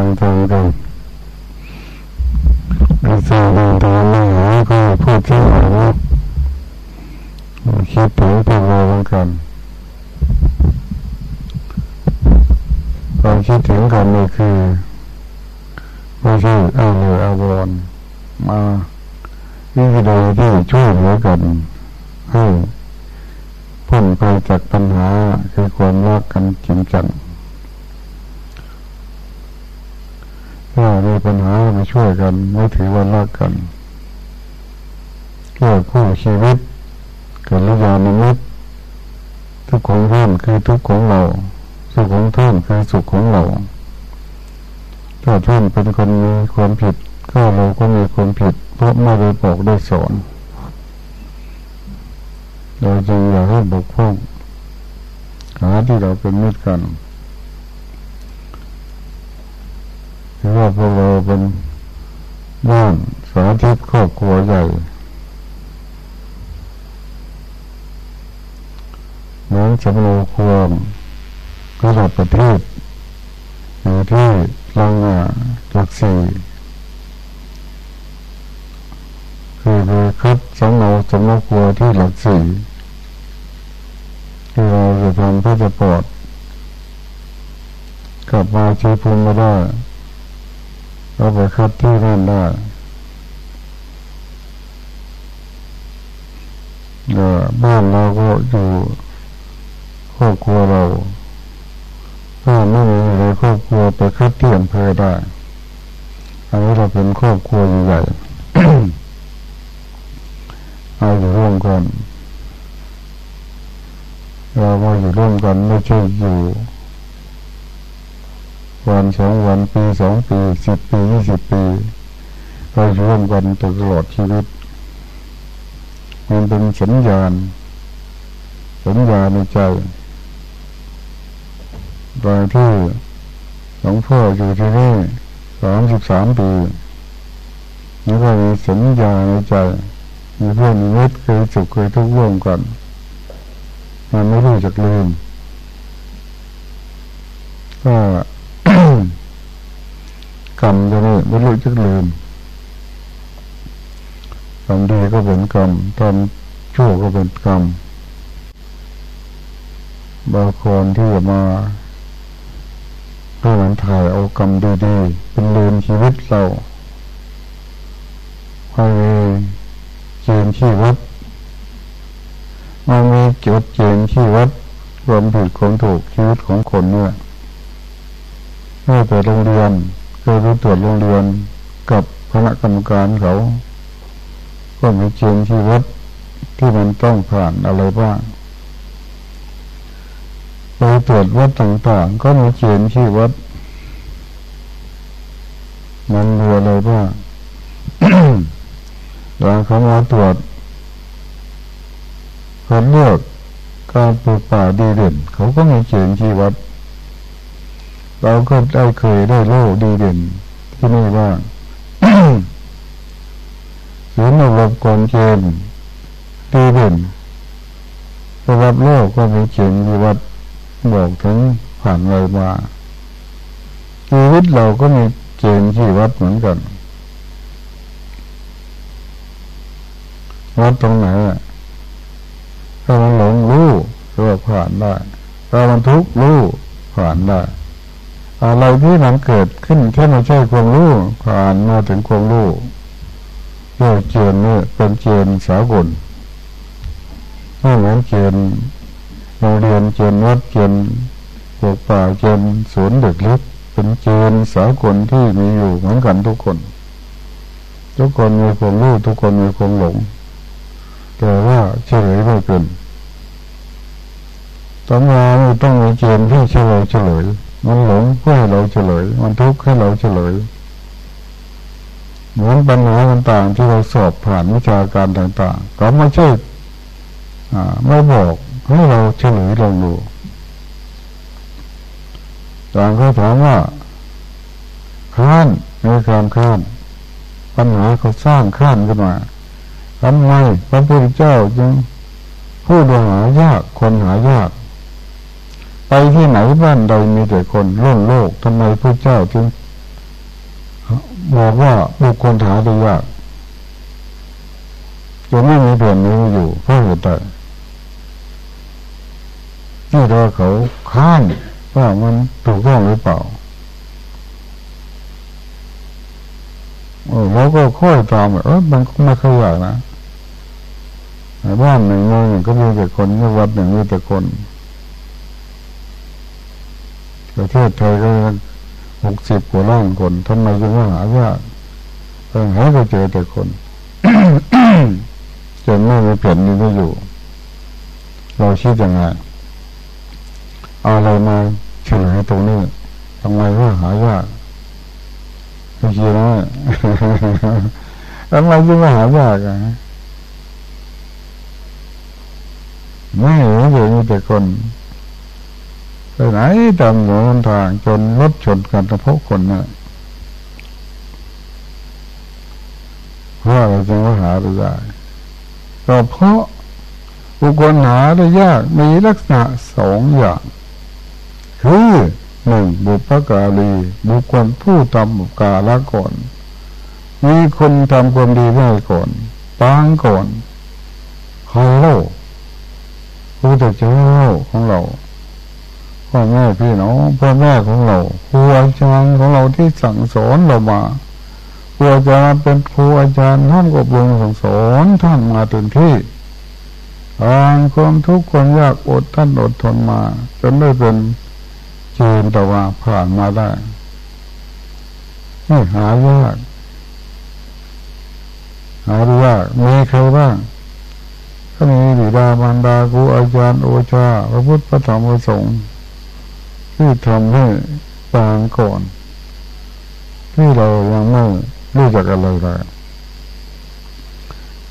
ฟังทางกันไม่ทราเรื่องทางไม่หาก็พูดที่อ่านคิดถึงพวกเราเหมือนกันความคิดถึงกันนี่คือไม่ใช่เอาเลยเอาบอลมาวิธีใดที่ช่วยเหลือกันให้พ้นไปจากปัญหาคือความรักกันจริงจังถ้า มีปัญหามาช่วยกัน ไม่ถือว่ารักกันเพื่อคู่ชีวิตเกิดระยานิมิตทุกของท่านคือทุกของเรา สุขของท่านคือสุขของเรา ถ้าท่านเป็นคนมีความผิด ก็เราก็มีความผิด เพราะไม่ได้บอกได้สอนโดยจึงอยากให้บกพร่องหาที่เราเป็นมิตรกัน ถือว่าพวกเราเป็นบ้านสาธิตครอบครัวใหญ่เหมือนสำโรงความระดับประเทศอยู่ที่ลังหลักสี่คือไปคัดสำโรงสำโรงครัวที่หลักสี่ที่เราจะทำเพื่อจะปลอดกลับมาชีพุนมาได้ เราไปคัดที่นั่นได้บ้านเราก็อยู่ครอบครัวเราถ้าไม่มีอะไรครอบครัวไปคัดที่อำเภอได้ อันนี้เราเป็นครอบครัวใหญ่เอาอยู่ร่วมกัน เรามาอยู่ร่วมกันไม่ใช่อยู่ วันสองวันปีสองปีสิบปียี่สิบปีเราร่วมกันตลอดชีวิต มันเป็นสัญญาณ สัญญาในใจตอนที่หลวงพ่ออยู่ที่นี่สามสิบสามปีนี่ก็มีสัญญาในใจมีเพื่อนมีมิตรเคยสุขเคยทุกข์ร่วมกันมันไม่รู้จักลืมก็ กรรมจะนี่ไม่รู้จักลืมทำดีก็เป็นกรรมทำชั่วก็เป็นกรรมบางคนที่มาเพื่อมันถ่ายเอากรรมดีๆเป็นเรือนชีวิตเราให้มีเกณฑ์ชีวิตมันมีจุดเกณฑ์ชีวิตรวมผิดความถูกชีวิตของคนเนี่ยเมื่อไปโรงเรียน ยไปตรวจโรงเรียนกับคณะกรรมการเขา ก็มีเกณฑ์ชีวิตที่มันต้องผ่านอะไรบ้างไปตรวจวัดต่างๆ ก็มีเกณฑ์ชีวิตมันมีอะไรบ้างหลังเขามาตรวจเขาเลือกการปลูกป่าดีเด่น เขาก็มีเกณฑ์ชีวิต เราก็ได้เคยได้โล่ดีเด่นที่นี่ว่าศูนย์อบรมกองเกณฑ์ดีเด่นสำหรับโลกก็มีเกณฑ์ชีวิตบอกถึงผ่านอะไรมาชีวิตเราก็มีเกณฑ์ที่วัดเหมือนกันวัดตรงไหนถ้ามันหลงรู้ก็ผ่านได้ถ้ามันทุกข์รู้ผ่านได้ อะไรที่มันเกิดขึ้นแค่ไม่ใช่ความรู้ผ่านมาถึงความรู้เรื่องเจนนี่เป็นเจนสากลไม่เหมือนเจนโรงเรียนเจนวัดเจนปลูกป่าเจนสวนเด็กเล็กเป็นเจนสากลที่มีอยู่เหมือนกันทุกคน ทุกคนมีความรู้ทุกคนมีความหลง แต่ว่าเฉลยไม่เป็นตำราไม่ต้องมีเจนที่เฉลยเฉลย มันหลงเพื่อให้เราเฉลย มันทุกข์ให้เราเฉลยเหมือนปัญหาต่างๆที่เราสอบผ่านวิชาการต่างๆ ก็ไม่ใช่ไม่บอกให้เราเฉลยลองดูต่างเขาถามว่าข้านในการข้านปัญหาเขาสร้างข้านขึ้นมาทำไมพระพุทธเจ้าจึงผู้ดูหายากคนหายาก ไปที่ไหนบ้านใดมีแต่คนร่วงโลกทำไมพระเจ้าจึงบอกว่าบุคคลหาได้ยากจะไม่มีเพื่อนนี้อยู่เพราะเหตุใดนี่เราเขาข้านว่ามันถูกต้องหรือเปล่าเราก็ค่อยตามเออมันไม่ค่อยอยากนะบ้านหนึ่งเมืองก็มีแต่คนวัดหนึ่งมีแต่คน ประเทศไทยก็หกสิบกว่าล้านคนทำไมจึงว่าหายากเออหาก็เจอแต่คนจนไม่มีแผ่นนี้ไม่อยู่ เราคิดยังไงเอาอะไรมาเฉลยตรงนี้ทำไมว่าหายากไม่คิดนะทำไมจึงว่าหายากอะไม่เห็นมีแต่คน ไปไหนตามหัวทางจนรถชนกันเพราะคนนะเพราะเราจึงว่าหาได้ก็เพราะบุคคลหาได้ยากมีลักษณะสองอย่าง คือหนึ่งบุพการีบุคคลผู้ทำบุกาละก่อน มีคนทำความดีไว้ก่อนปางก่อนใครเล่าพระเจ้าของเรา พ่อแม่พี่น้องพ่อแม่ของเราครูอาจารย์ของเราที่สั่งสอนเรามาครูอาจารย์เป็นครูอาจารย์ท่านก็บรมสั่งสอนท่านมาถึงที่อ่านความทุกข์ความยากอดท่านอดทนมาจนได้เป็นเจนตะว่าผ่านมาได้ไม่หายากหายากมีใครบ้างก็มีบิดามารดาครูอาจารย์โอชาพระพุทธพระธรรมพระสงฆ์ ที่ทำให้ปางก่อน ที่เรายังไม่รู้จักอะไรเลย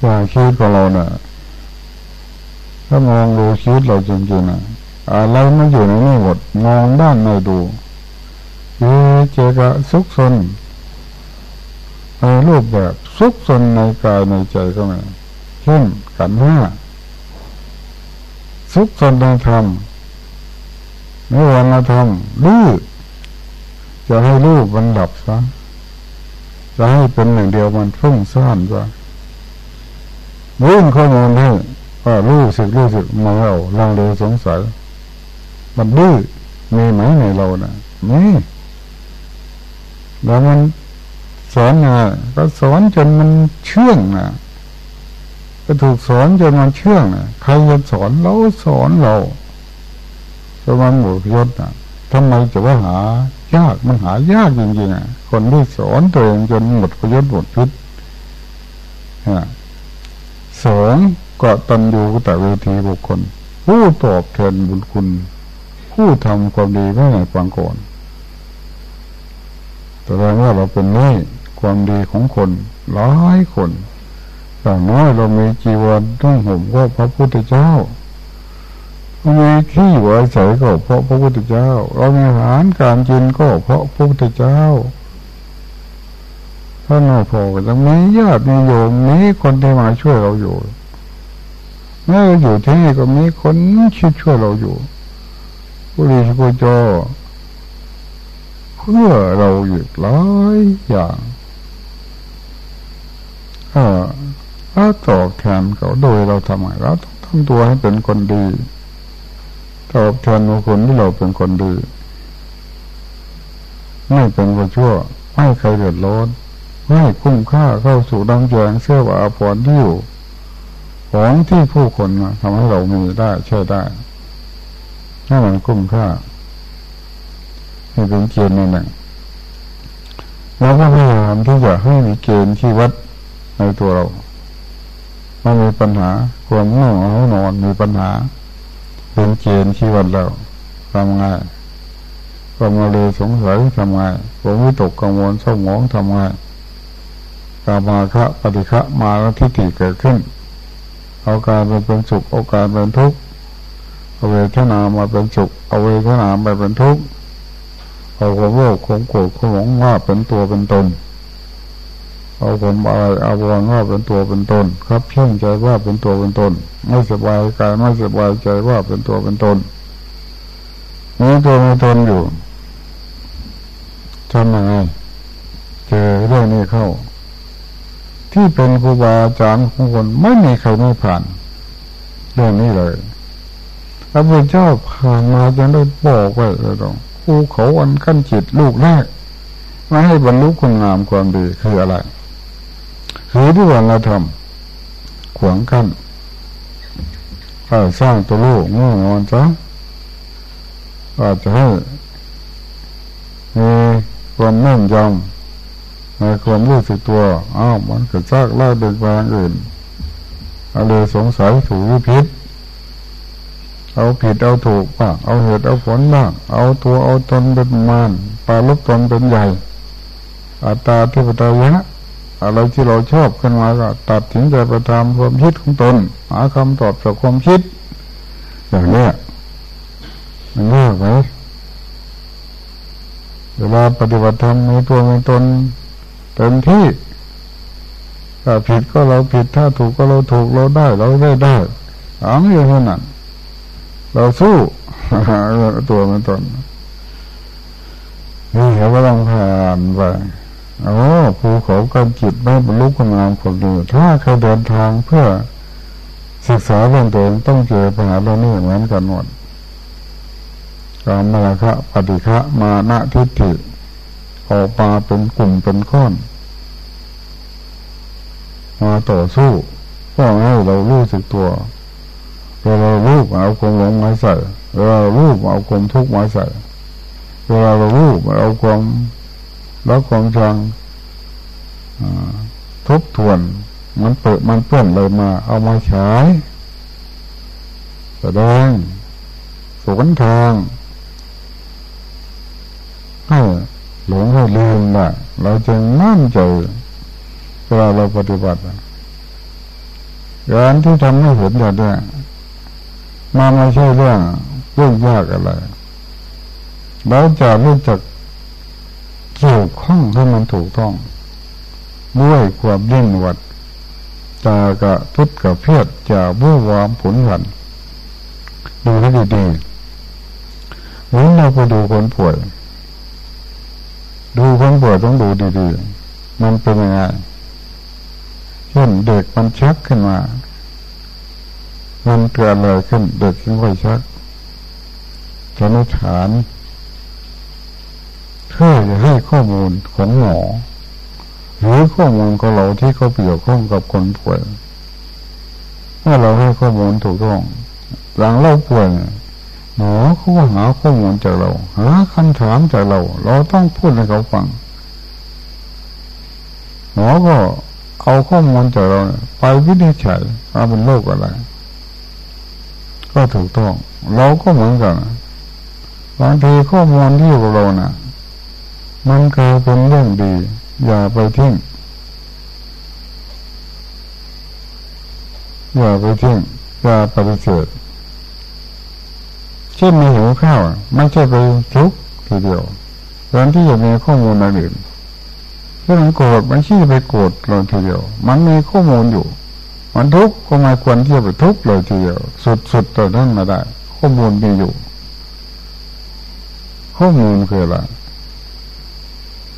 อย่างชีวิตของเราเนะ่ะถ้ามองดูชีวิตเราจริงๆนะอะไรไม่อยู่ในนี้หมดมองด้านในดูเยเจกะสุขสนในรูปแบบสุขสนในกายในใจก็มีเช่นกันห้าสุขสนในธรรม ในวันละธรรมรู้จะให้รู้มันดับซะจะให้เป็นหนึ่งเดียวมันฟุ้งซ่านซะรื่งข้อมูลให้ว่ารู้สึกรู้สึกมาเอาลังเลสงสัยมันดื้อมีไหมในเรานะ่ะนี่แล้วมันสอนไงก็สอนจนมันเชื่องนะก็ถูกสอนจนมันเชื่องนะใครจะสอนเราสอนเรา ประมาณหมู่ยศนะทำไมจะว่าหายากมันหายากจริงๆอะ คนที่สอนตัวเองจนหมดประโยชน์หมดพิษสองก็ตันอยู่แต่เวทีบุคคล ผู้ตอบแทนบุญคุณ ผู้ทำความดีไว้ในฟังก่อนแต่ว่าเราเป็นนี่ความดีของคนหลายคนอย่างน้อยเรามีจีวรต้องห่มก็พระพุทธเจ้า มีที่อยู่อาศัยก็เพราะพระพุทธเจ้า เรามีอาหารการกินก็เพราะพระพุทธเจ้าถ้าเราพอก็ต้องมีญาติมีโยมมีคนที่มาช่วยเราอยู่แม้เราอยู่ที่นี่ก็มีคนช่วยช่วยเราอยู่ผู้ดีผู้จอเพื่อเราอยู่หลายอย่างถ้าตอบแทนเขาโดยเราทำไงเราต้องทำตัวให้เป็นคนดี ตอบแทนบุคคลที่เราเป็นคนดี ไม่เป็นคนชั่ว ไม่ใครเดือดร้อนไม่คุ้มค่าเข้าสู่ดังแจงเสื้อว่าผลที่อยู่ของที่ผู้คนมาทำให้เรามีได้ใช่ได้ถ้ามันคุ้มค่าให้เป็นเกณฑ์นั่นแหละเราก็พยายามที่จะให้มีเกณฑ์ที่วัดในตัวเรามันมีปัญหาความง่วงเขานอนมีปัญหา เป็นเกณฑ์ชีวิตเราทำไงความมาเลยสงสัยทำไงความวิตกกังวลเศร้าหมองทำไงกามาคะปฏิฆะมาแล้วทิฏฐิเกิดขึ้น เอาการเป็นสุขเอาการเป็นทุกข์เอาเวทนามาเป็นสุขเอาเวทนาไปเป็นทุกข์เอาความโลภความโกรธความหลงว่าเป็นตัวเป็นตน เอาความอะไรเอาวันว่าเป็นตัวเป็นตนครับเพ่งใจว่าเป็นตัวเป็นตนไม่สบายกายไม่สบายใจว่าเป็นตัวเป็นตนมีตัวมีตนอยู่ทำยังไงเจอเรื่องนี้เข้า ที่เป็นครูบาอาจารย์ของคนไม่มีใครไม่ผ่าน เรื่องนี้เลยพระพุทธเจ้าผ่านมาจนได้บอกไว้เลยตรงภูเขาอันขั้นจิตลูกแรกมาให้บรรลุคุณงามความดีคืออะไร คือที่วันเราทำขวางกั้นถ้าสร้างตัวลูกง่วงนอนจ้ะอาจจะให้มีความแน่นยำในความรู้สึกตัวอ้าวมันเกิดซากไล่เดินไปอื่นอะไรสงสัยถูกผิดเอาผิดเอาถูกบ้างเอาเหตุเอาผลบ้างเอาตัวเอาตนเป็นมารปลาลบตนเป็นใหญ่อัตตาที่ปตายะ อะไรที่เราชอบขึ้นมาก็ตัดถึงใจประทำความคิดของตน หาคำตอบจากความคิด อย่างนี้มันยากไหมเวลาปฏิบัติธรรมมีตัวมีตนเต็มที่ถ้าผิดก็เราผิดถ้าถูกก็เราถูกเราได้เราได้ได้อังอย่างนั้นเราสู้ตัวเป็นตนนี่เขาก็ต้องผ่านไป โอ้ภูเขาการจิตไม่บรรลุความงามความดีถ้าใครเดินทางเพื่อศึกษาเรื่องตัวเองต้องเจอปัญหาเรื่องนี้เหมือนกันหมดการมาคะปฏิฆะมานะทิฏฐิออกมาเป็นกลุ่มเป็นข้อนมาต่อสู้ก็ให้เรารู้สึกตัวเวลาเราลูกเอาความหลงมาใส่เวลาเราลูกเอาความทุกข์มาใส่เวลาเราลูกเอาความ รักความชังทบทวน มันเปิดมันเปื้อนเลยมา เอามาฉายแสดงสวนทางให้หลงให้ลืมนะเราจึงมั่นใจเวลาเราปฏิบัติการที่ทำให้เห็นอย่างนี้มาไม่ใช่เรื่องเรื่องยากอะไรเราจะรู้จัก เกี่ยวข้องให้มันถูกต้อง ด้วยความยิ่งวัดจากะพุทธกับเพียรจะบู้วามผลหันดูให้ดีๆเหมือนเราไปดูคนป่วย ดูคนป่วยต้องดูดีๆ มันเป็นยังไงเช่นเด็กมันชักขึ้นมา มันเกิดอะไรขึ้น เด็กจึงค่อยชักจะนิฐาน เพื่อจะให้ข้อมูลของหมอ หรือข้อมูลของเราที่เขาเกี่ยวข้องกับคนป่วย ถ้าเราให้ข้อมูลถูกต้องหลังเราป่วยหมอเขาหาข้อมูลจากเราหาคำถามจากเรา เราต้องพูดให้เขาฟังหมอก็เอาข้อมูลจากเราไปวินิจฉัยว่าเป็นโรคอะไร ก็ถูกต้อง เราก็เหมือนกันบางทีข้อมูลที่อยู่กับเรานะ่ะ มันกลายเป็นเรื่องดี อย่าไปทิ้งอย่าไปทิ้งอย่าปฏิเสธเช่นมีหิวข้าวไม่ใช่ไปทุกทีเดียวตอนที่จะมีข้อมูลอื่นเช่นมันโกรธม่ใช่ไปโกรธเลยทีเดียว มันมีข้อมูลอยู่ มันทุกข์ก็ไม่ควรที่จะไปทุกข์เลยทีเดียวสุดๆต่อนั้นมาได้ ข้อมูลมีอยู่ ข้อมูลคืออะไร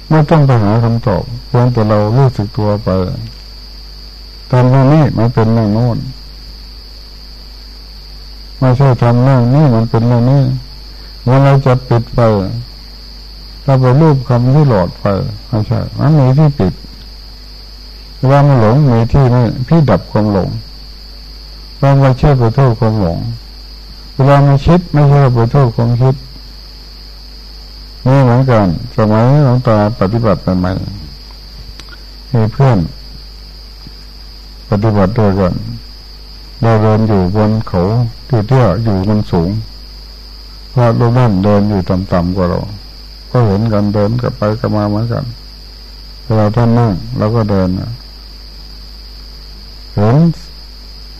ไม่ต้องไปหาคำตอบเพียงแต่เรารู้สึกตัวไปตอนนี้มันเป็นเรื่องโน้นไม่ใช่ทำเรื่องนี้มันเป็นเรื่องนี้เวลาจะปิดไปถ้าไปรูปคำที่หลอดไปไม่ใช่มันมีที่ปิดเวลามันหลงมีที่นี่พี่ดับความหลงเราไม่ใช่ไปโทษความหลงเวลามันคิดไม่ใช่ไปโทษความคิด นี่เหมือนกันสมัยหลวงตาปฏิบัติใหม่ๆมีเพื่อน ปฏิบัติด้วยกันเราเดินอยู่บนเขาเที่ยๆอยู่บนสูงพระรูปนั้นเดินอยู่ต่ำๆกว่าเรา ก็เห็นกันเดินกับไปกับมาเหมือนกันเวลาท่านนั่งเราก็เดินเห็น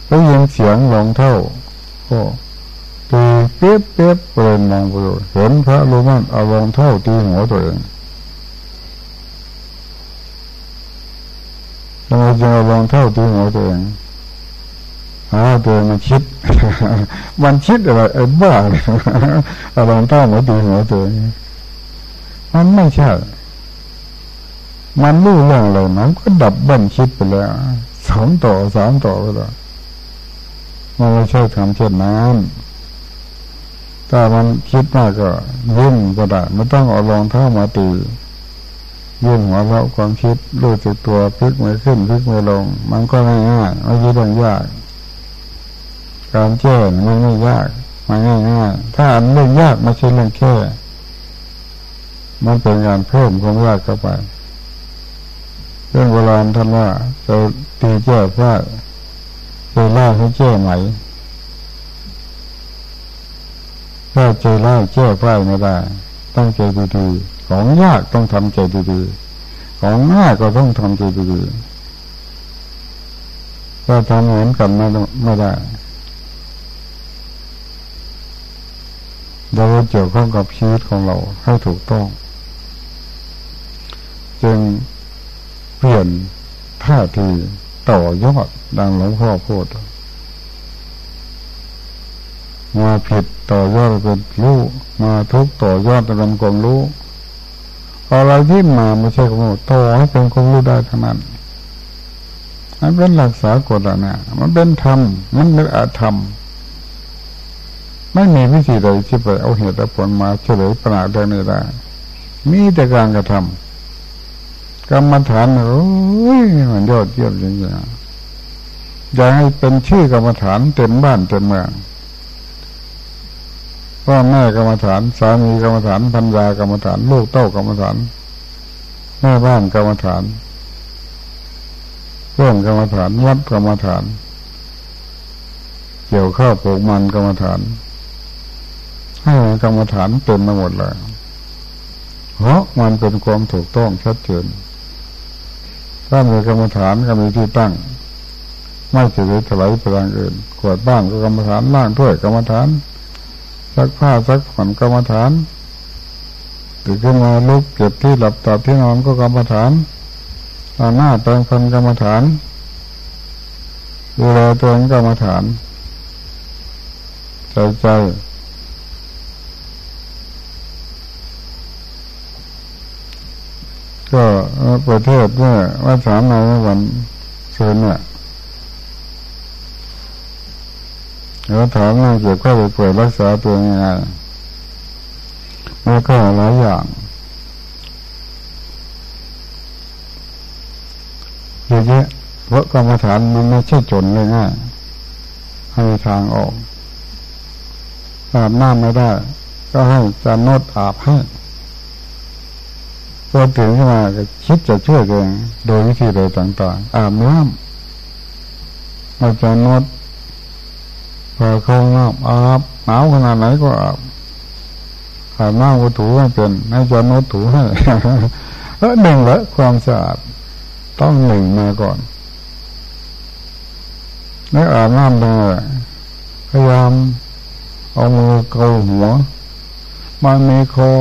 ได้ยินเสียงรองเท่าก็ ตีเปี๊ยบเปียบเลยมองไปเห็นพระรูปนั้นเอารองเท่าตีหัวตัวเองทำไมจึงเอารองเท่าตีหัวตัวเองอาตัวมันคิด มันคิดอะไรไอ้บ้าเลยอารมณ์ต้าหัวตีหัวตัวนี้มันไม่ใช่มันรู้เรื่องอะไรมันก็ดับเบิ้ลคิดไปแล้วสองต่อสามต่อไปแล้วมันไม่ใช่ทำเช่นนั้น ถ้ามันคิดมากก็ยิ้มก็ได้ไม่ต้องเอารองเท้ามาตียิ้มหัวเราะความคิดรู้จักตัวพลิกมือขึ้นพลิกมือลง มันก็ไม่ง่ายไม่ใช่เรื่งยาก การแก้มันไม่ยากมันง่ายง่ายถ้าอันเรื่องยากไม่ใช่เรื่องแค่มันเป็นการเพิ่มความยากเข้าไปเรื่องโบราณท่านว่าจะตีแก้ผ้าจะล่าให้แก้ไหม ถ้าใจร้ายแก้ไฟไม่ได้ ต้องใจดีๆของยากต้องทำใจดีๆของง่ายก็ต้องทำใจดีๆถ้าทำเหมือนกันไม่ไม่ได้เราเกี่ยวข้องกับชีวิตของเราให้ถูกต้อง จึงเปลี่ยนท่าทีต่อยอดดังหลวงพ่อพูด มาผิดต่อยอดเป็นรู้ มาทุกต่อยอดเป็นความรู้อะไรที่มาไม่ใช่ความรู้ต่อให้เป็นความรู้ได้ทั้งนั้นมันเป็นหลักสากลนะมันเป็นธรรม มันเป็นอาธรรม ไม่มีวิธีใดที่ไปเอาเหตุผลมาเฉลยปัญหาเรื่องนี้ได้ มีแต่การกระทำกรรมฐานโอ้ยมันยอดเยี่ยมจริงๆอยากให้เป็นชื่อกรรมฐานเต็มบ้านเต็มเมือง พ่อแม่กรรมฐานสามีกรรมฐานพันยากรรมฐาน ลูกเต้ากรรมฐานแม่บ้านกรรมฐานเพื่อนกรรมฐานวัดกรรมฐาน เกี่ยวข้าวปลูกมันกรรมฐานให้กรรมฐานเต็มไปหมดเลยเพราะมันเป็นความถูกต้องชัดเจนถ้ามีกรรมฐานก็มีที่ตั้ง ไม่เฉยถลายไปทางอื่น ขวดบ้านก็กรรมฐานล่างถ้วยกรรมฐาน ซักผ้าซักผ่อนกรรมฐานตื่นขึ้นมาลุกเก็บที่หลับตาที่นอนก็กรรมฐานตาหน้าแปรงฟันกรรมฐานดูแลตัวเองกรรมฐาน ใจใจก็ประเทศเนี่ยว่าสามในวันเชิญเนี่ย แล้วถามว่าเกี่ยวกับไปป่วยรักษาตัวยังไงมันก็หลายอย่างเยอะแยะเพราะกรรมฐานมันไม่ใช่จนเลยง่ายให้ทางออกอาบน้ำไม่ได้ ก็ให้จานนดอาบให้พอถึงขึ้นมาก็คิดจะช่วยเองโดยวิธีใดต่าง ๆ อาบน้ำอาจารย์นด พอเข้าน้ำอาบหนาวขนาดไหนก็อาบอาบน้ำก็ถูให้เป็นให้จานวดถูให้แล้วหนึ่งละความสะอาดต้องหนึ่งมาก่อนแล้วอาบน้ำเลยพยายามเอามือเกาหัวมันมีคอ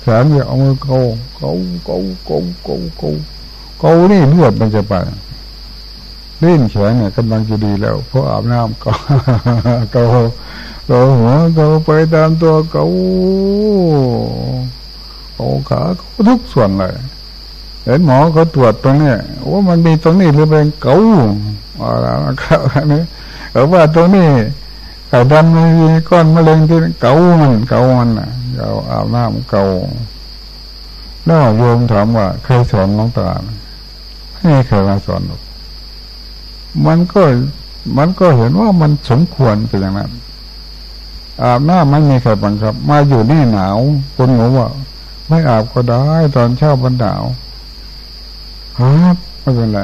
แขนอย่าเอามือเกาเกาเกาเกาเกาเกาเกานี่เลือดมันจะไป ลิ้นแข็งเนี่ยกำลังจะดีแล้วเพราะอาบน้ำก็เกาเกาหัวเกาไปตามตัวเกาเกาขาทุกส่วนเลยเห็นหมอเขาตรวจตรงนี้ว่ามันมีตรงนี้หรือเป็นเกาอะไรนะครับอันนี้เขาว่าตรงนี้ไข่ดำมันมีก้อนมะเร็งที่เกามันเกามันอะเกาอาบน้ำเกาแล้วโยมถามว่าเคยสอนน้องตาไม่เคยมาสอนหรอก มันก็มันก็เห็นว่ามันสมควรเป็นอย่างนั้นอาบน้าไม่มีใครบังคับ มาอยู่นี่หนาวคนหนูว่า ไม่อาบก็ได้ ตอนเช้ามันหนาวครับไม่เป็นไร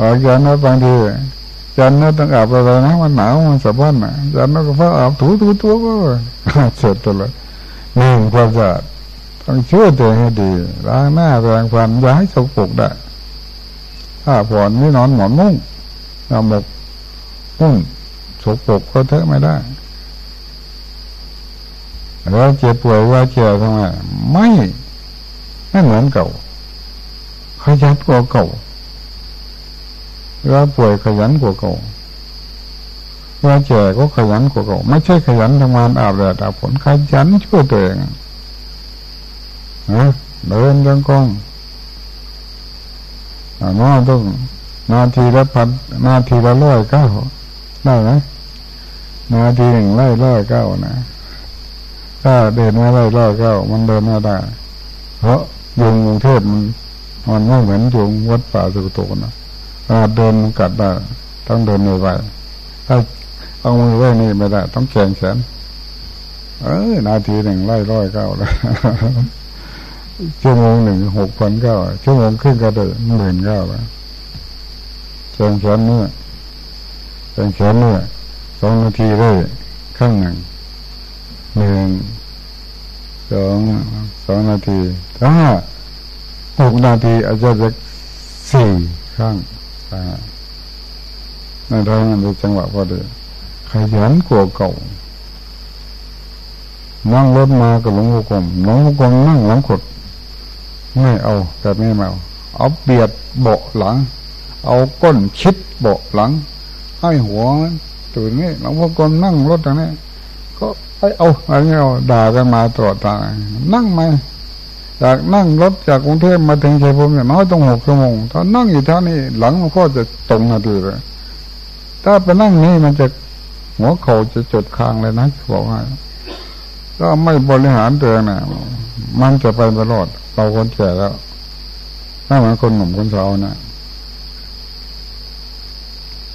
ออกจากนั้นบางทีจันนั้นต้องอาบอะไรนะมันหนาวมันสะบายนะจันนั้นก็ฟ้าอาบถูถูตัวก็เสร็จตัวเลยหนึ่งความสะอาดต้องช่วยตัวให้ดีล้างหน้าแปรงฟันย่าให้สกปรกได้ ถ้าผ่อนไม่นอนหมอนมุ้งนอนแบบมุ้งสกปรกก็เทอะไม่ได้แล้วเจ็บป่วยว่าเจ็บทำไมไม่ไม่เหมือนเก่าขยันกว่าเก่าวลาป่วยขยันกว่าเก่าวลาเจ็ก็ขยันกว่าเก่าไม่ใช่ขยันทำงานอาบแดดอาบฝนขยันช่วยตัวเองเดินจงกรม น้อต้องนาทีละพันนาทีละร้อยเก้าได้ไหมนาทีหนึ่งไล่ร้อยเก้านะถ้าเดินไม่ไล่ร้อยเก้ามันเดินไม่ได้ เพราะยุงกรุงเทพมันมันไม่เหมือนยุงวัดป่าสุโตนะเดินกัดได้ต้องเดินไวๆถ้าเอามือไว้นี่ไม่ได้ ต้องแข่งแขนเออนาทีหนึ่งไล่ร้อยเก้าแล้ว ชั่วโมงหนึ่งหกพันเก้าชั่วโมงครึ่งก็ได้หมื่นเก้าแล้วแข่งแขนเนื้อแข่งแขนเนื้อสองนาทีได้ข้างหนึ่งหนึ่งสองสองนาทีถ้าหกนาทีอาจจะสี่ข้างในทางนั้นจังหวะพอดีขยันกว่าเก่านั่งรถมากับหลวงพ่อกรมหลวงพ่อกรมนั่งหลังขด ไม่เอาแต่ไม่เมาเอาเบียดเบาหลัง เอาก้นชิดเบาหลัง ให้หัวตื่นนี่หลวงพ่อกรมนั่งรถตรงนี้ก็ไอเอาอะไรเงี้ยด่ากันมาตลอดตางนั่งไหมจากนั่งรถจากกรุงเทพมาถึงชัยภูมิเนี่ยน้อยต้องหกชั่วโมงถ้านั่งอยู่ท่านี้หลังหลวงพ่อจะตรงนาทีเลยถ้าไปนั่งนี่มันจะหัวเข่าจะจดคางเลยนะบอกให้ก็ไม่บริหารตัวนะมันจะไปตลอด เราคนแก่แล้วถ้าเหมือนคนหนุ่มคนสาวนะ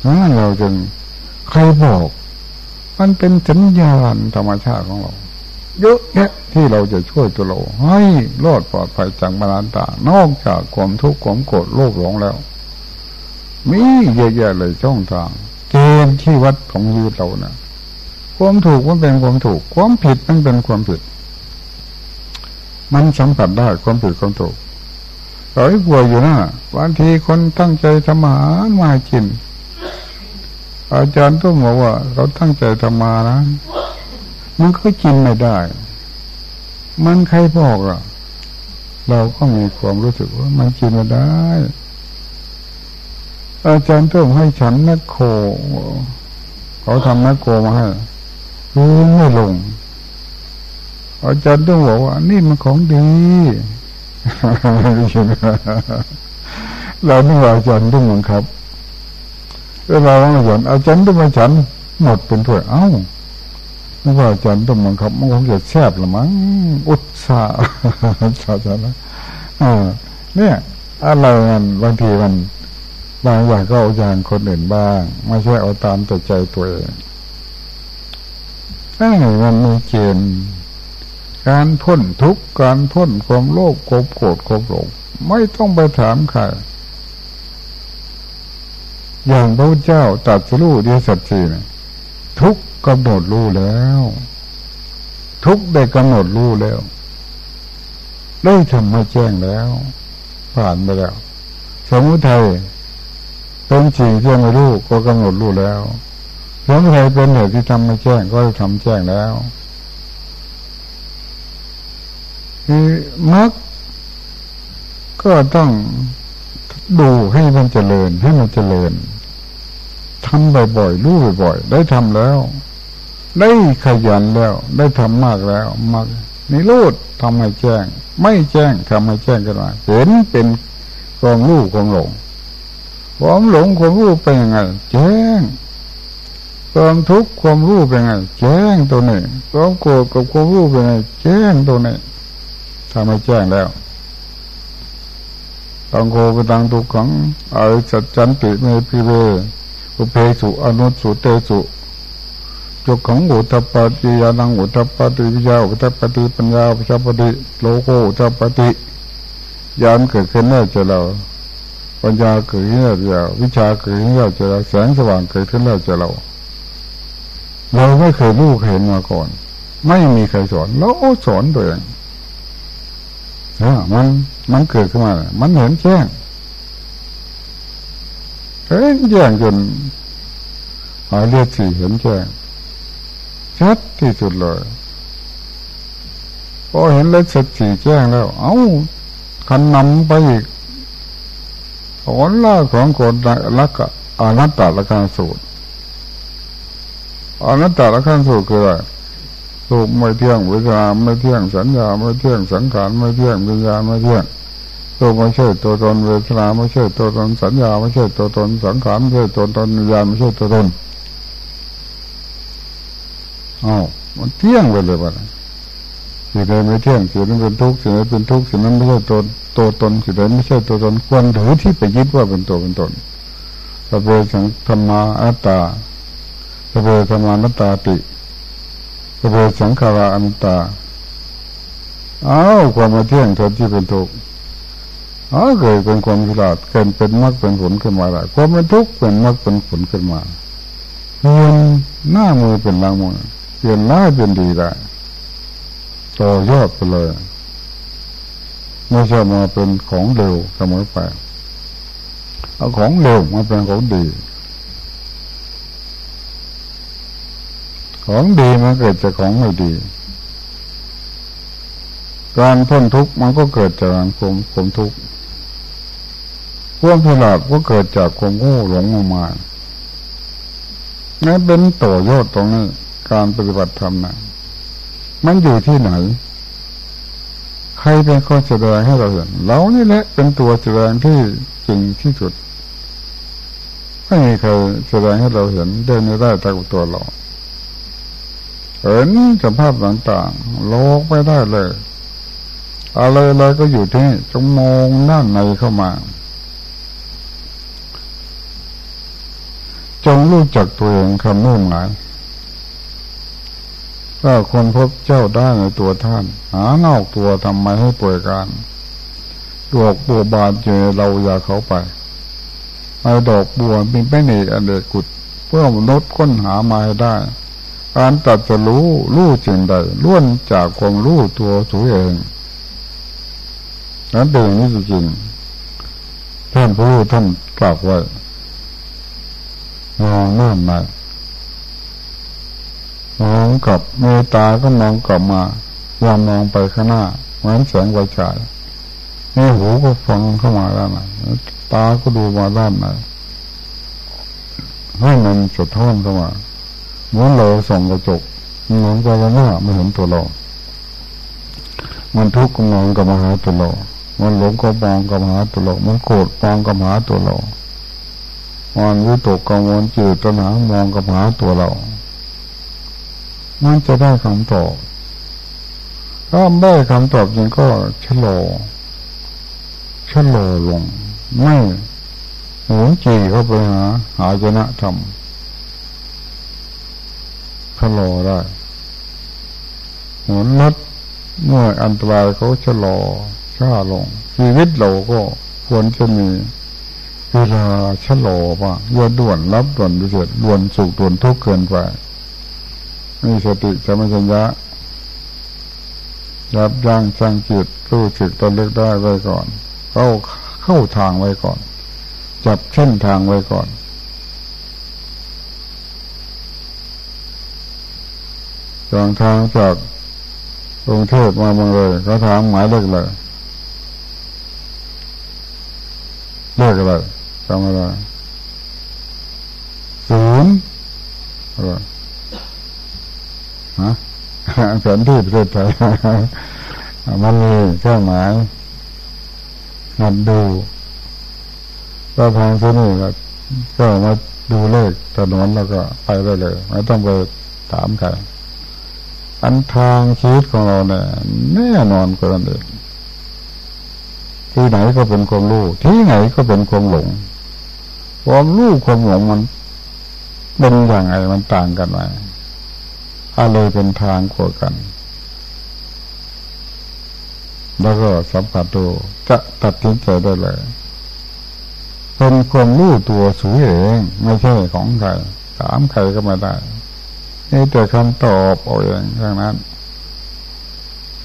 นั่นเราจึงใครบอก มันเป็นสัญญาณธรรมชาติของเรา เยอะแยะที่เราจะช่วยตัวเราให้รอดปลอดภัยจากมรณตานอกจากความทุกข์ความโกรธโลภหลงแล้ว มีเยอะแยะเลยช่องทางเกณฑ์ที่วัดของชีวิตเรานะความถูกมันเป็นความถูก ความผิดมันเป็นความผิด มันสัมผัสได้ความผิดความถูกเราไอ้กลัวอยู่นะบางทีคนตั้งใจทำอาหารมากิน อาจารย์ต้องบอกว่าเขาตั้งใจทำมานะมันก็กินไม่ได้ มันใครบอกอะ เราก็มีความรู้สึกว่า มันกินไม่ได้ อาจารย์ต้องให้ฉันแมคโคเขาทำแมคโคมาให้รู้ไม่ลง อาจารย์ต้องบอกว่า นี่มันของดีเราไม่ว่าอาจารย์ต้องบังคับเวลาเราอาจารย์อาจารย์ต้องมาฉันหมดเป็นถ้วยเอ้าไม่ว่าอาจารย์ต้องบังคับ มันคงจะแซ่บละมั้งอุตสาห์อาจารย์นะเนี่ย อะไรมันบางทีมันบางอย่างก็เอาอย่างคนอื่นบ้าง ไม่ใช่เอาตามแต่ใจตัวเองถ้ามันมีเกณฑ์ การพ้นทุกข์การพ้นความโลภความโกรธความหลงไม่ต้องไปถามใครอย่างพระเจ้าตัดสู้เดียสัจจีนทุกกำหนดรู้แล้ว ทุกได้กำหนดรู้แล้ว ได้ทำมาแจ้งแล้ว ผ่านไปแล้ว สมุทัยเป็นสิ่งที่ไม่รู้ก็กำหนดรู้แล้วสมุทัยเป็นเหตุที่ทำไม่แจ้งก็ทำแจ้งแล้ว คือมักก็ต้องดูให้มันเจริญให้มันเจริญทำบ่อยๆรู้บ่อยๆได้ทำแล้ว ได้ขยันแล้ว ได้ทำมากแล้วมากนี่รูดทำให้แจ้ง ไม่แจ้งทำให้แจ้งกันมาเห็นเป็นกองรู้กองหลงความหลงความรู้เป็นยังไง แจ้งความทุกข์ความรู้เป็นไง แจ้งตัวนี้ความโกรธกับความรู้เป็นไง แจ้งตัวนี้ ทำให้แจ้งแล้วตังโกกตังทุกขังอริสัจจันติเมพิเวอุเพสุอนุสุเตสุจกของอุตปาติยานังอุตปาติวิยาอุตปาติปัญญาปัจปติโลโกอุตปาติยานเกิดขึ้นแน่จะเรา ปัญญาเกิดขึ้นแล้วจะวิชาเกิดขึ้นแล้วจะเราแสงสว่างเกิดขึ้นแล้วจะเรา เราไม่เคยรู้เห็นมาก่อน ไม่มีใครสอนเราสอนตัวเอง มันมันเกิดขึ้นมา มันเห็นแจ้งเห็นแจ้งจนหายเลือดสีเห็นแจ้งชัดที่สุดเลยพอเห็นเลือดสีแจ้งแล้ว เอา้าคันนำไปอีกผลล่าของคนละกะอนัตตาละการสูตรอนัตตาละการสูตรคืออะไร รูปไม่เที่ยงเวิชาไม่เที่ยงสัญญาไม่เที่ยงสังขารไม่เที่ยงวิญญาณไม่เที่ยงรูปไม่ใช่ตัวตนเวทนาไม่ใช่ตัวตนสัญญาไม่ใช่ตัวตนสังขารไม่ใช่ตัวตนวิญญาณไม่ใช่ตัวตนอ้าวมันเที่ยงไปเลยว่ะสิ่งใดไม่เที่ยงสิ่งนั้นเป็นทุกข์สิ่งใดเป็นทุกข์สิ่งนั้นไม่ใช่ตัวตัวตนสิ่งใดไม่ใช่ตัวตนควรถือที่ไปยึดว่าเป็นตัวเป็นตนสเปสังธรรมาอัตตาสเปธรรมานัตตาติ เปสังขาราอันตตาอ้าวความมาเที่ยงท่าที่เป็นทุกข์อ้าวเกิดเป็นความฉลาดเกิดเป็นมรรคเป็นผลขึ้นมาได้ความเป็นทุกข์เป็นมรรคเป็นผลขึ้นมาเปลี่ยนหน้ามือเป็นหลังมือเปลี่ยนร้ายเป็นดีได้ต่อยอดไปเลยไม่ใช่มาเป็นของเร็วเสมอไปเอาของเร็วมาเป็นของดี ของดีมันเกิดจากของไม่ดี การพ้นทุกข์มันก็เกิดจากความความทุกข์ความฉลาดก็เกิดจากความโง่หลงมานั่นเป็นต่อยอดตรงนี้ การปฏิบัติธรรมนะมันอยู่ที่ไหน ใครเป็นคนแสดงให้เราเห็น เรานี่แหละเป็นตัวแสดงที่จริงที่สุด ไม่มีใครแสดงให้เราเห็นเดินไม่ได้ต่กับตัวเรา เห็นสภาพต่างๆโลกไม่ได้เลย อะไรอะไรก็อยู่ที่จงมองด้านในเข้ามา จงรู้จักตัวเองคำมุ่งหมายถ้าคนพบเจ้าได้ในตัวท่าน หานอกตัวทำไมให้ป่วยการดอกบัวบานเจอเราอย่าเขาไปไอ้ดอกบัวเป็นไปในอันเดกุดเพื่อมนุษย์ค้นหามาให้ได้ การตัดจะรู้รู้จริงใดล้วนจากความรู้ตัวตัวเองนั้นเดินนี้จริงท่านผู้ท่านกล่าวไว้มองน้านในมองกับเมตตาก็มองกลับมายามองไปข้างหน้าเหมือนแสงไฟฉายนี่หูก็ฟังเข้ามาด้านไหนตาก็ดูมาด้านไหนให้มันสะท้อนเข้ามา เหมือนเราส่องกระจกมองไปแล้วหน้าไม่เห็นตัวเรา มันทุกข์ก็มองกับมาหาตัวเรา มันหลงก็มองกับมาหาตัวเรา มันโกรธมองกับมาหาตัวเรา มันวิตกกังวลจืดตัณหามองกับหาตัวเรา มันจะได้คำตอบถ้าได้คำตอบจริงก็ชะลอชะลอลง ไม่หูจีเข้าไปหาหาชนะธรรม ชะลอได้หมุนรถเมื่ออันตรายเขาชะลอช้าลง ชีวิตเราก็ควรจะมีเวลาชะลอว่าอย่าด่วนรับด่วนดุเสดด่วนสุขด่วนทุกข์เกินไปมีสติสมัชัญญะยับยั้งชั่งจิตรู้สึกตนเล็กได้ไว้ก่อน เข้าเข้าทางไว้ก่อน จับเส้นทางไว้ก่อน จองทางจากกรุงเทพมาเมืองเลยเขาถามหมายเลขเลยเลขอะไรจำอะไรศูนย์ฮะแผนที่ประเทศไทยมันมีเครื่องหมายนัดดูก็ทางที่นี่ก็ก็มาดูเลขถนนแล้วก็ไปได้เลย ไม่ต้องไปถามใคร อันทางชีวิตของเราเนี่ยแน่นอนกว่านั้นเองที่ไหนก็เป็นความรู้ที่ไหนก็เป็นความหลงความรู้ความหลงมันเป็นอย่างไรมันต่างกันไหมอะไรเป็นทางกว่ากัน แล้วก็สัมผัสดูจะตัดสินใจได้เลย เป็นความรู้ตัวสูเอง ไม่ใช่ของใครถามใครก็ไม่ได้ นี่แต่คำตอบเอาเองดังนั้น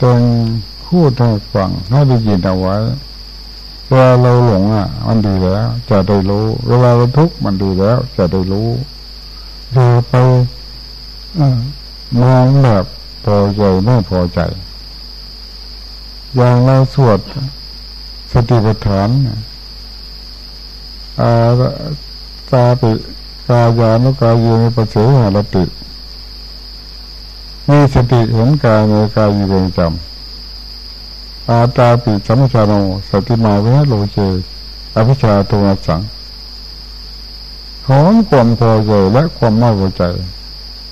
จึงพูดให้ฟังให้ได้ยินเอาไว้เวลาเราหลงอะ มันดีแล้ว จะได้รู้ เวลาเราทุกข์มันดีแล้ว จะได้รู้อย่าไปมองแบบพอใจไม่พอใจ อย่างเราสวดสติปัฏฐานอาตาปิกายานุกายเยปัสเสหารติ มีสติเห็นกายในกายอยู่เป็นจำอาตาปิสัมชาโนสติมาเวโลเจอภิชาตัวสังหอมความพอใจและความไม่พอใจ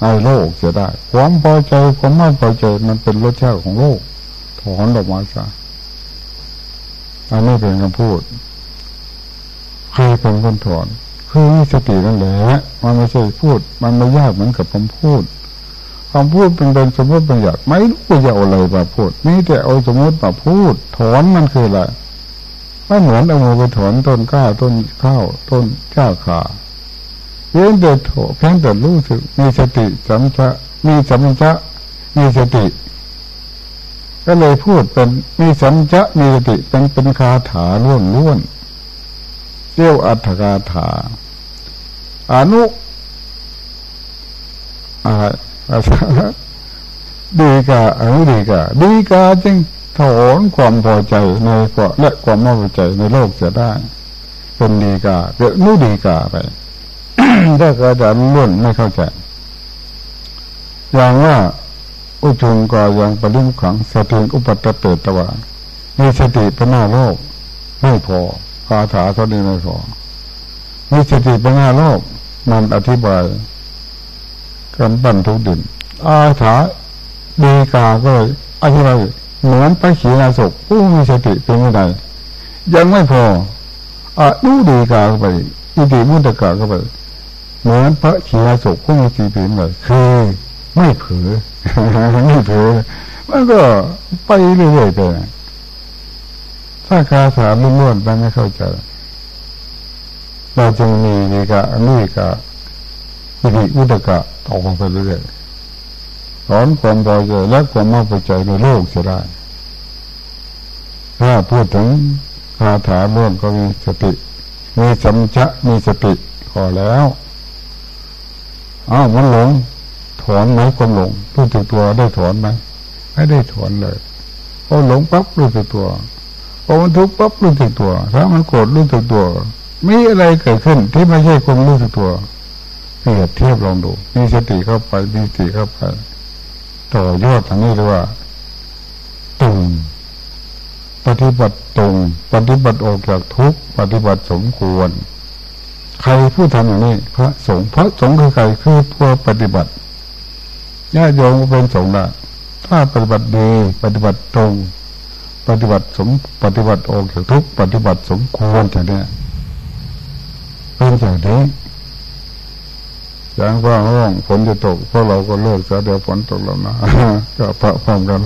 ในโลกจะได้ ความพอใจความไม่พอใจมันเป็นรสชาติของโลกถอนออกมาซะอันนี้เป็นคำพูดใครเป็นคนถอน คือมีสตินั่นแหละมันไม่ใช่พูด มันไม่ยากเหมือนกับผมพูด คำพูดเป็นเป็นสมมติเป็นอยากไม่รู้จะเอาอะไรมาพูดนี่แต่เอาสมมติมาพูด ถอนมันคืออะไรไม่เหมือนเอามือไปถอนต้นก้าต้นข้าวต้นก้าขาเพียงแต่โถเพียงแต่รู้สึก มีสติสัมชะมีสัมชะมีสติ ก็เลยพูดเป็นมีสัมชะมีสติเป็นเป็นคาถาล้วนล้วนเรียวอัตถกาถาอนุอะไร ดีกาอนุดีกาดีกาจึงถอนความพอใจในก็และความไม่พอใจในโลกจะได้ เป็นดีกาเกิดนุดีกาไปถ้าเกิดจะล้นไม่เข้าใจอย่างว่าอุจุงกายังปริมขังสติอุปัตตเปตวามีสติเป็นหน้าโลก ไม่พอคาถาเท่านี้ไม่พอมีสติเป็นหน้าโลกมันอธิบาย กำปั้นทุกดิน อาถาดีกาก็เลยอธิบายเหมือนพระขีณาสกผู้มีสติเป็นไม่ได้ยังไม่พออาดูดีกาเข้าไปอิติมุตตะกาเข้าไปเหมือนพระขีณาสกผู้มีสติเป็นเลยคือไม่เผลอไม่เผลอมันก็ไปเรื่อยๆไปถ้าคาถามล้วนๆมันไม่เข้าใจเราจึงมีดีกาอนุดีกาอิติอุตกะ ต่อไปเรื่อยๆสอนความพอใจและความไม่พอใจในโลกจะได้ ถ้าพูดถึงคาถาเรื่องก็มีสติ มีสัมจะมีสติพอแล้วอ้าวมันหลง ถอนไหมความหลงรู้สึกตัวได้ถอนไหมไม่ได้ถอนเลยพอหลงปั๊บรู้สึกตัวพอมันทุกข์ปั๊บรู้สึกตัว ถ้ามันโกรธรู้สึกตัว มีอะไรเกิดขึ้นที่ไม่ใช่ความรู้สึกตัว เปรียบเทียบลองดู มีสติเข้าไป มีสติเข้าไป ต่อยอดทางนี้เรียกว่าตรงปฏิบัติตรง ปฏิบัติออกจากทุกปฏิบัติสมควร ใครผู้ทำอย่างนี้ พระสงฆ์พระสงฆ์คือใครคือผู้ปฏิบัติญาติโยมเป็นสงฆ์ละถ้าปฏิบัติดี ปฏิบัติตรง ปฏิบัติสมปฏิบัติออกจากทุกปฏิบัติสมควรอย่างนี้เป็นอย่างนี้ ยางว่าร้องฝนจะตกเพราะเราก็เลิกซะเดี๋ยวฝนตกแล้วนะก็พระพร้อมกัน